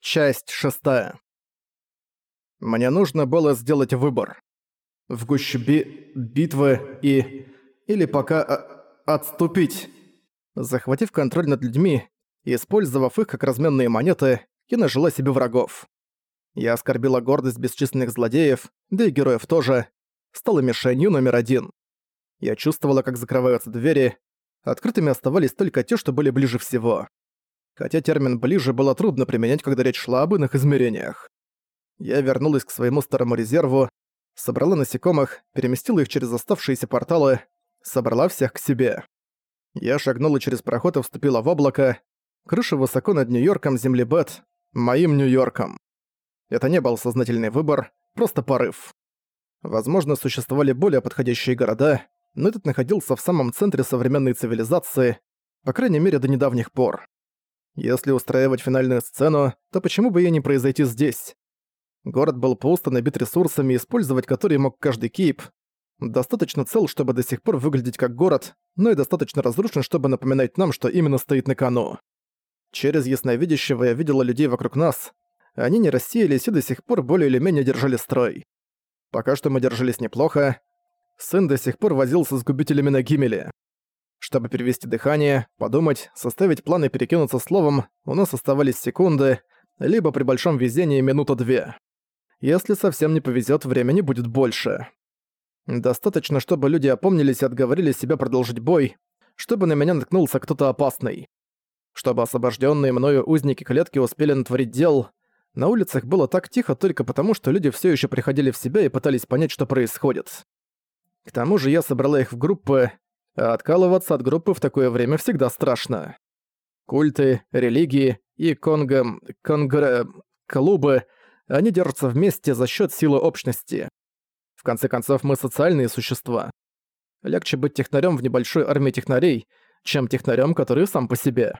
Часть шестая. Мне нужно было сделать выбор. В гуще би... битвы и... Или пока... А... отступить. Захватив контроль над людьми, использовав их как разменные монеты, я нажила себе врагов. Я оскорбила гордость бесчисленных злодеев, да и героев тоже, стала мишенью номер один. Я чувствовала, как закрываются двери, открытыми оставались только те, что были ближе всего хотя термин «ближе» было трудно применять, когда речь шла об иных измерениях. Я вернулась к своему старому резерву, собрала насекомых, переместила их через оставшиеся порталы, собрала всех к себе. Я шагнула через проход и вступила в облако. Крыша высоко над Нью-Йорком, землебет, моим Нью-Йорком. Это не был сознательный выбор, просто порыв. Возможно, существовали более подходящие города, но этот находился в самом центре современной цивилизации, по крайней мере до недавних пор. Если устраивать финальную сцену, то почему бы ей не произойти здесь? Город был пуст и набит ресурсами, использовать которые мог каждый кейп. Достаточно цел, чтобы до сих пор выглядеть как город, но и достаточно разрушен, чтобы напоминать нам, что именно стоит на кону. Через ясновидящего я видела людей вокруг нас. Они не рассеялись и до сих пор более или менее держали строй. Пока что мы держались неплохо. Сын до сих пор возился с губителями на Гимеле. Чтобы перевести дыхание, подумать, составить план и перекинуться словом, у нас оставались секунды, либо при большом везении минута-две. Если совсем не повезет, времени будет больше. Достаточно, чтобы люди опомнились и отговорили себя продолжить бой, чтобы на меня наткнулся кто-то опасный. Чтобы освобожденные мною узники клетки успели натворить дел, на улицах было так тихо только потому, что люди все еще приходили в себя и пытались понять, что происходит. К тому же я собрала их в группы, откалываться от группы в такое время всегда страшно. Культы, религии и конго... конгре... клубы, они держатся вместе за счет силы общности. В конце концов, мы социальные существа. Легче быть технарем в небольшой армии технарей, чем технарем, который сам по себе.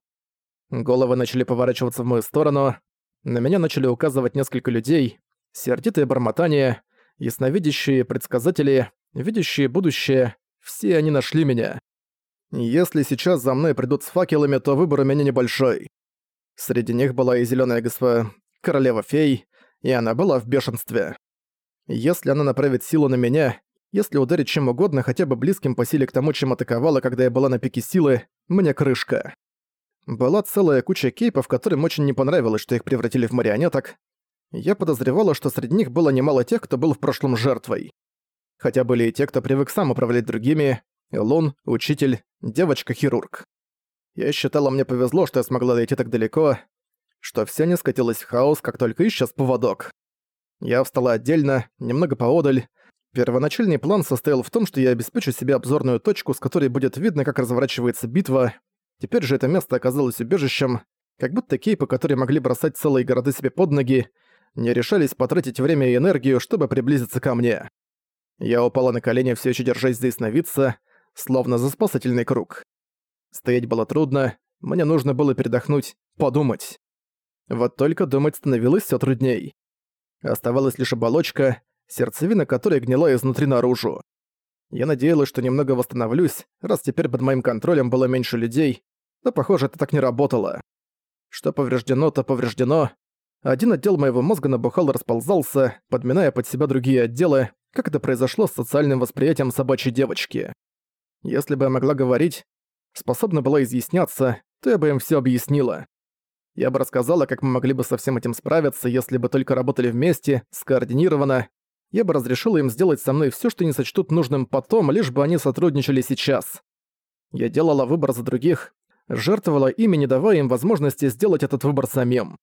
Головы начали поворачиваться в мою сторону, на меня начали указывать несколько людей, сердитые бормотания, ясновидящие предсказатели, видящие будущее, все они нашли меня. Если сейчас за мной придут с факелами, то выбор у меня небольшой. Среди них была и зелёная госпожа королева-фей, и она была в бешенстве. Если она направит силу на меня, если ударить чем угодно, хотя бы близким по силе к тому, чем атаковала, когда я была на пике силы, мне крышка. Была целая куча кейпов, которым очень не понравилось, что их превратили в марионеток. Я подозревала, что среди них было немало тех, кто был в прошлом жертвой хотя были и те, кто привык сам управлять другими, Лун, учитель, девочка-хирург. Я считала, мне повезло, что я смогла дойти так далеко, что все не скатилось в хаос, как только исчез поводок. Я встала отдельно, немного поодаль. Первоначальный план состоял в том, что я обеспечу себе обзорную точку, с которой будет видно, как разворачивается битва. Теперь же это место оказалось убежищем, как будто кейпы, которые могли бросать целые города себе под ноги, не решались потратить время и энергию, чтобы приблизиться ко мне. Я упала на колени, все еще держась за ясновидца, словно за спасательный круг. Стоять было трудно, мне нужно было передохнуть, подумать. Вот только думать становилось все трудней. Оставалась лишь оболочка, сердцевина которой гнила изнутри наружу. Я надеялась, что немного восстановлюсь, раз теперь под моим контролем было меньше людей, но, похоже, это так не работало. Что повреждено, то повреждено. Один отдел моего мозга набухал и расползался, подминая под себя другие отделы, как это произошло с социальным восприятием собачьей девочки. Если бы я могла говорить, способна была изъясняться, то я бы им все объяснила. Я бы рассказала, как мы могли бы со всем этим справиться, если бы только работали вместе, скоординированно. Я бы разрешила им сделать со мной все, что не сочтут нужным потом, лишь бы они сотрудничали сейчас. Я делала выбор за других, жертвовала ими, не давая им возможности сделать этот выбор самим.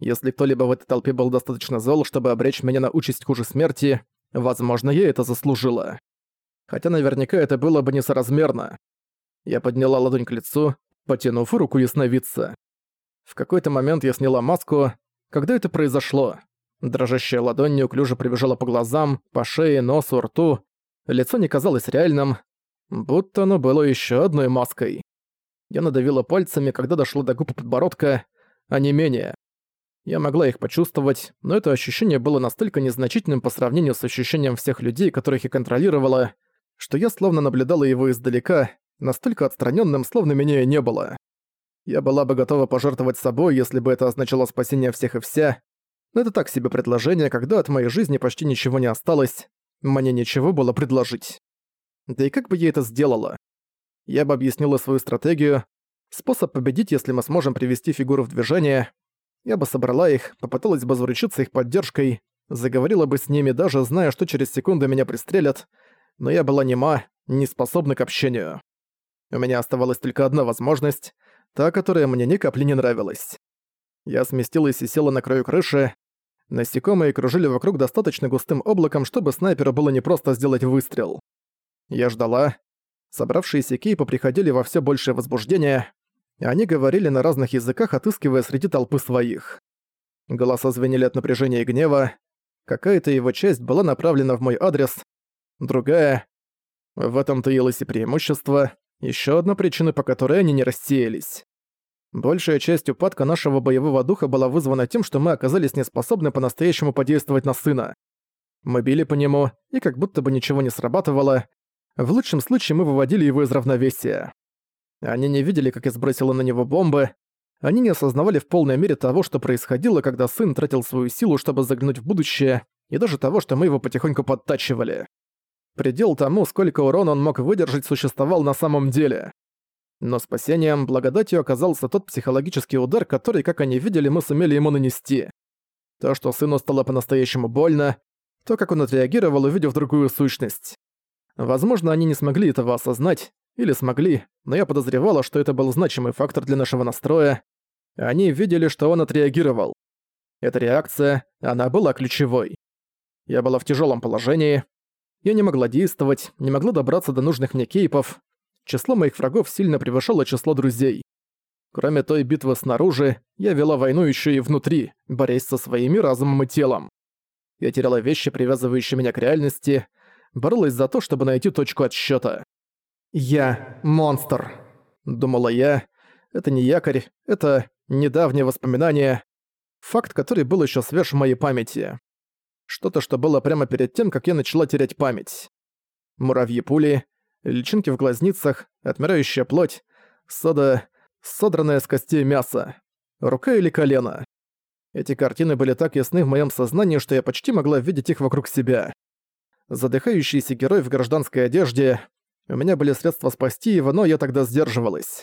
Если кто-либо в этой толпе был достаточно зол, чтобы обречь меня на участь хуже смерти, Возможно, я это заслужила. Хотя наверняка это было бы несоразмерно. Я подняла ладонь к лицу, потянув руку ясновидца. В какой-то момент я сняла маску. Когда это произошло? Дрожащая ладонь неуклюже прибежала по глазам, по шее, носу, рту. Лицо не казалось реальным, будто оно было еще одной маской. Я надавила пальцами, когда дошло до губ подбородка, а не менее. Я могла их почувствовать, но это ощущение было настолько незначительным по сравнению с ощущением всех людей, которых я контролировала, что я словно наблюдала его издалека, настолько отстраненным, словно меня и не было. Я была бы готова пожертвовать собой, если бы это означало спасение всех и вся. Но это так себе предложение, когда от моей жизни почти ничего не осталось. Мне ничего было предложить. Да и как бы я это сделала? Я бы объяснила свою стратегию, способ победить, если мы сможем привести фигуру в движение. Я бы собрала их, попыталась бы заручиться их поддержкой, заговорила бы с ними, даже зная, что через секунду меня пристрелят, но я была нема, не способна к общению. У меня оставалась только одна возможность, та, которая мне ни капли не нравилась. Я сместилась и села на краю крыши. Насекомые кружили вокруг достаточно густым облаком, чтобы снайперу было непросто сделать выстрел. Я ждала. Собравшиеся кейпы приходили во все большее возбуждение. Они говорили на разных языках, отыскивая среди толпы своих. Голоса звенели от напряжения и гнева. Какая-то его часть была направлена в мой адрес, другая... В этом таилось и преимущество, еще одна причина, по которой они не рассеялись. Большая часть упадка нашего боевого духа была вызвана тем, что мы оказались неспособны по-настоящему подействовать на сына. Мы били по нему, и как будто бы ничего не срабатывало, в лучшем случае мы выводили его из равновесия. Они не видели, как я сбросила на него бомбы, они не осознавали в полной мере того, что происходило, когда сын тратил свою силу, чтобы заглянуть в будущее, и даже того, что мы его потихоньку подтачивали. Предел тому, сколько урона он мог выдержать, существовал на самом деле. Но спасением, благодатью оказался тот психологический удар, который, как они видели, мы сумели ему нанести. То, что сыну стало по-настоящему больно, то, как он отреагировал, увидев другую сущность. Возможно, они не смогли этого осознать, или смогли, но я подозревала, что это был значимый фактор для нашего настроя. Они видели, что он отреагировал. Эта реакция, она была ключевой. Я была в тяжелом положении. Я не могла действовать, не могла добраться до нужных мне кейпов. Число моих врагов сильно превышало число друзей. Кроме той битвы снаружи, я вела войну еще и внутри, борясь со своими разумом и телом. Я теряла вещи, привязывающие меня к реальности, боролась за то, чтобы найти точку отсчета. «Я монстр», — думала я. Это не якорь, это недавнее воспоминание. Факт, который был еще свеж в моей памяти. Что-то, что было прямо перед тем, как я начала терять память. Муравьи-пули, личинки в глазницах, отмирающая плоть, сода, содранное с костей мясо, рука или колено. Эти картины были так ясны в моем сознании, что я почти могла видеть их вокруг себя задыхающийся герой в гражданской одежде. У меня были средства спасти его, но я тогда сдерживалась.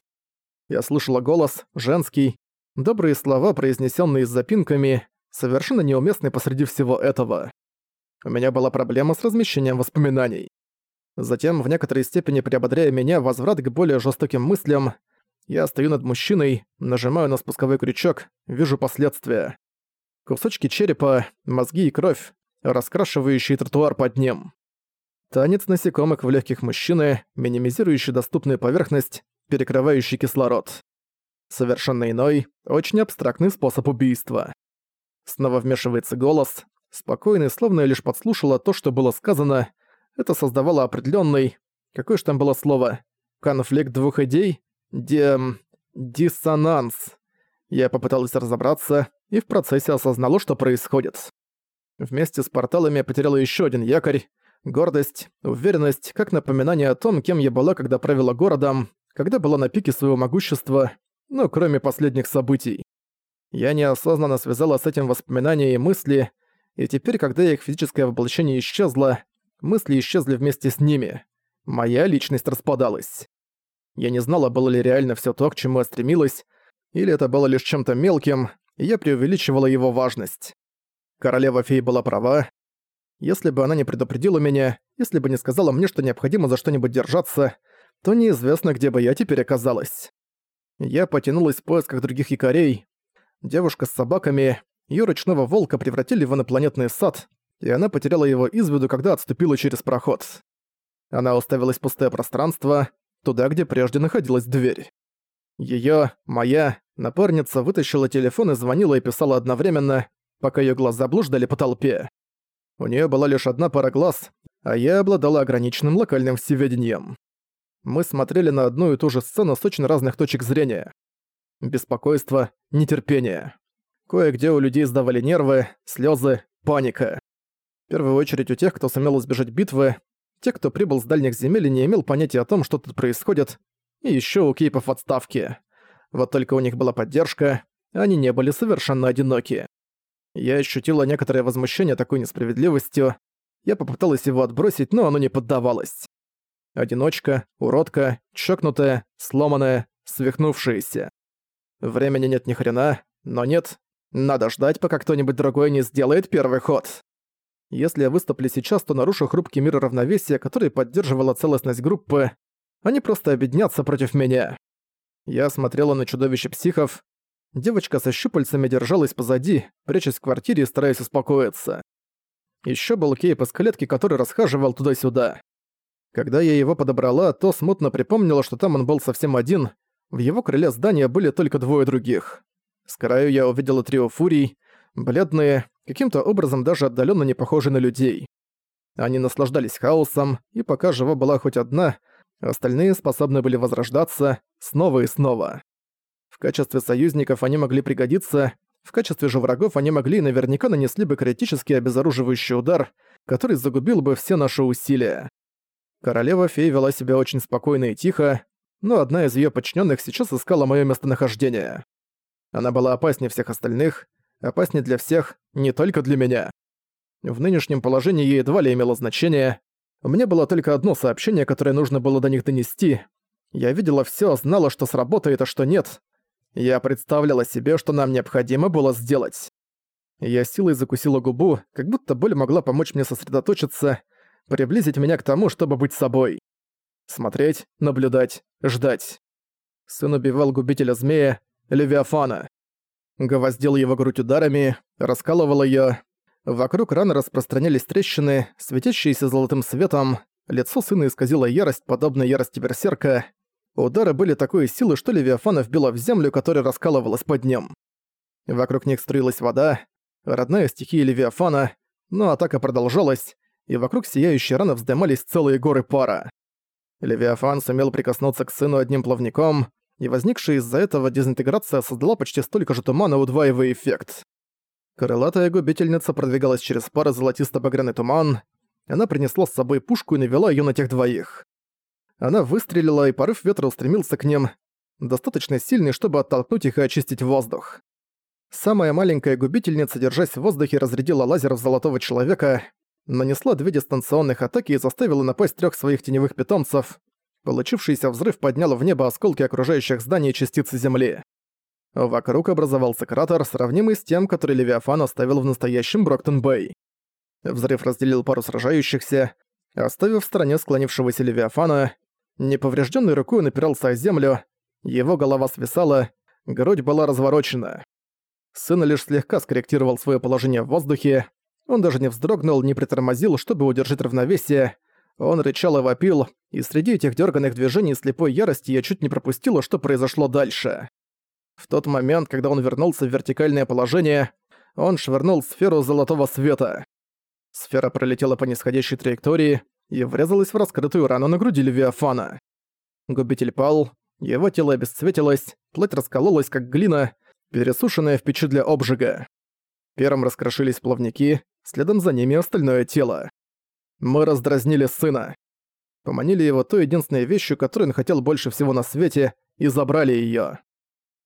Я слышала голос, женский, добрые слова, произнесенные с запинками, совершенно неуместные посреди всего этого. У меня была проблема с размещением воспоминаний. Затем, в некоторой степени приободряя меня, возврат к более жестоким мыслям, я стою над мужчиной, нажимаю на спусковой крючок, вижу последствия. Кусочки черепа, мозги и кровь, раскрашивающий тротуар под ним. Танец насекомых в легких мужчины, минимизирующий доступную поверхность, перекрывающий кислород. Совершенно иной, очень абстрактный способ убийства. Снова вмешивается голос, спокойный, словно я лишь подслушала то, что было сказано. Это создавало определенный, какое же там было слово, конфликт двух идей, де... диссонанс. Я попыталась разобраться и в процессе осознала, что происходит. Вместе с порталами я потеряла еще один якорь. Гордость, уверенность, как напоминание о том, кем я была, когда правила городом, когда была на пике своего могущества, ну, кроме последних событий. Я неосознанно связала с этим воспоминания и мысли, и теперь, когда их физическое воплощение исчезло, мысли исчезли вместе с ними. Моя личность распадалась. Я не знала, было ли реально все то, к чему я стремилась, или это было лишь чем-то мелким, и я преувеличивала его важность. Королева фей была права. Если бы она не предупредила меня, если бы не сказала мне, что необходимо за что-нибудь держаться, то неизвестно, где бы я теперь оказалась. Я потянулась в поисках других якорей. Девушка с собаками, её ручного волка превратили в инопланетный сад, и она потеряла его из виду, когда отступила через проход. Она уставилась в пустое пространство, туда, где прежде находилась дверь. Её, моя, напарница вытащила телефон и звонила и писала одновременно, пока ее глаза блуждали по толпе. У нее была лишь одна пара глаз, а я обладала ограниченным локальным всеведением. Мы смотрели на одну и ту же сцену с очень разных точек зрения. Беспокойство, нетерпение. Кое-где у людей сдавали нервы, слезы, паника. В первую очередь у тех, кто сумел избежать битвы, те, кто прибыл с дальних земель и не имел понятия о том, что тут происходит, и еще у кейпов отставки. Вот только у них была поддержка, они не были совершенно одиноки. Я ощутила некоторое возмущение такой несправедливостью. Я попыталась его отбросить, но оно не поддавалось. Одиночка, уродка, чокнутая, сломанная, свихнувшаяся. Времени нет ни хрена, но нет. Надо ждать, пока кто-нибудь другой не сделает первый ход. Если я выступлю сейчас, то нарушу хрупкий мир равновесия, который поддерживала целостность группы. Они просто объединятся против меня. Я смотрела на чудовище психов. Девочка со щупальцами держалась позади, прячась в квартире и стараясь успокоиться. Ещё был Кейп из клетки, который расхаживал туда-сюда. Когда я его подобрала, то смутно припомнила, что там он был совсем один. В его крыле здания были только двое других. С краю я увидела трио фурий, бледные, каким-то образом даже отдаленно не похожи на людей. Они наслаждались хаосом, и пока жива была хоть одна, остальные способны были возрождаться снова и снова. Качестве союзников они могли пригодиться, в качестве же врагов они могли и наверняка нанесли бы критический обезоруживающий удар, который загубил бы все наши усилия. Королева-фей вела себя очень спокойно и тихо, но одна из её подчиненных сейчас искала моё местонахождение. Она была опаснее всех остальных, опаснее для всех, не только для меня. В нынешнем положении ей едва ли имело значение. У меня было только одно сообщение, которое нужно было до них донести. Я видела всё, знала, что сработает, а что нет. Я представляла себе, что нам необходимо было сделать. Я силой закусила губу, как будто боль могла помочь мне сосредоточиться, приблизить меня к тому, чтобы быть собой. Смотреть, наблюдать, ждать. Сын убивал губителя змея, Левиафана. Гвоздил его грудь ударами, раскалывал её. Вокруг раны распространялись трещины, светящиеся золотым светом. Лицо сына исказило ярость, подобно ярости берсерка. Удары были такой силы, что Левиафана вбила в землю, которая раскалывалась под ним. Вокруг них струилась вода, родная стихия Левиафана, но атака продолжалась, и вокруг сияющей раны вздымались целые горы пара. Левиафан сумел прикоснуться к сыну одним плавником, и возникшая из-за этого дезинтеграция создала почти столько же тумана, удваивая эффект. Крылатая губительница продвигалась через пары золотисто-багряный туман. Она принесла с собой пушку и навела её на тех двоих. Она выстрелила, и порыв ветра устремился к ним, достаточно сильный, чтобы оттолкнуть их и очистить воздух. Самая маленькая губительница, держась в воздухе, разрядила лазер в золотого человека, нанесла две дистанционных атаки и заставила напасть трёх своих теневых питомцев, Получившийся взрыв поднял в небо осколки окружающих зданий и частицы Земли. Вокруг образовался кратер, сравнимый с тем, который Левиафан оставил в настоящем Броктон-Бэй. Взрыв разделил пару сражающихся, оставив в стороне склонившегося Левиафана. Неповрежденной рукой он опирался о землю, его голова свисала, грудь была разворочена. Сын лишь слегка скорректировал свое положение в воздухе, он даже не вздрогнул, не притормозил, чтобы удержать равновесие, он рычал и вопил, и среди этих дерганных движений слепой ярости я чуть не пропустила, что произошло дальше. В тот момент, когда он вернулся в вертикальное положение, он швырнул сферу золотого света. Сфера пролетела по нисходящей траектории и врезалась в раскрытую рану на груди Левиафана. Губитель пал, его тело обесцветилось, плоть раскололась, как глина, пересушенная в печи для обжига. Первым раскрошились плавники, следом за ними остальное тело. Мы раздразнили сына. Поманили его той единственной вещью, которую он хотел больше всего на свете, и забрали её.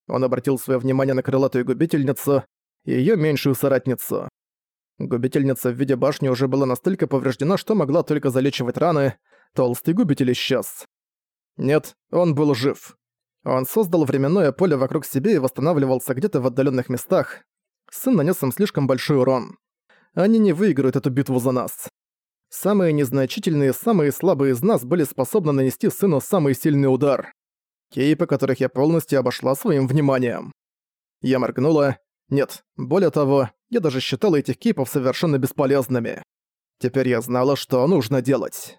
Он обратил своё внимание на крылатую губительницу и её меньшую соратницу. Губительница в виде башни уже была настолько повреждена, что могла только залечивать раны, толстый губитель исчез. Нет, он был жив. Он создал временное поле вокруг себя и восстанавливался где-то в отдалённых местах. Сын нанес им слишком большой урон. Они не выиграют эту битву за нас. Самые незначительные, самые слабые из нас были способны нанести сыну самый сильный удар. Кейпы, которых я полностью обошла своим вниманием. Я моргнула. Нет, более того, я даже считала этих кейпов совершенно бесполезными. Теперь я знала, что нужно делать.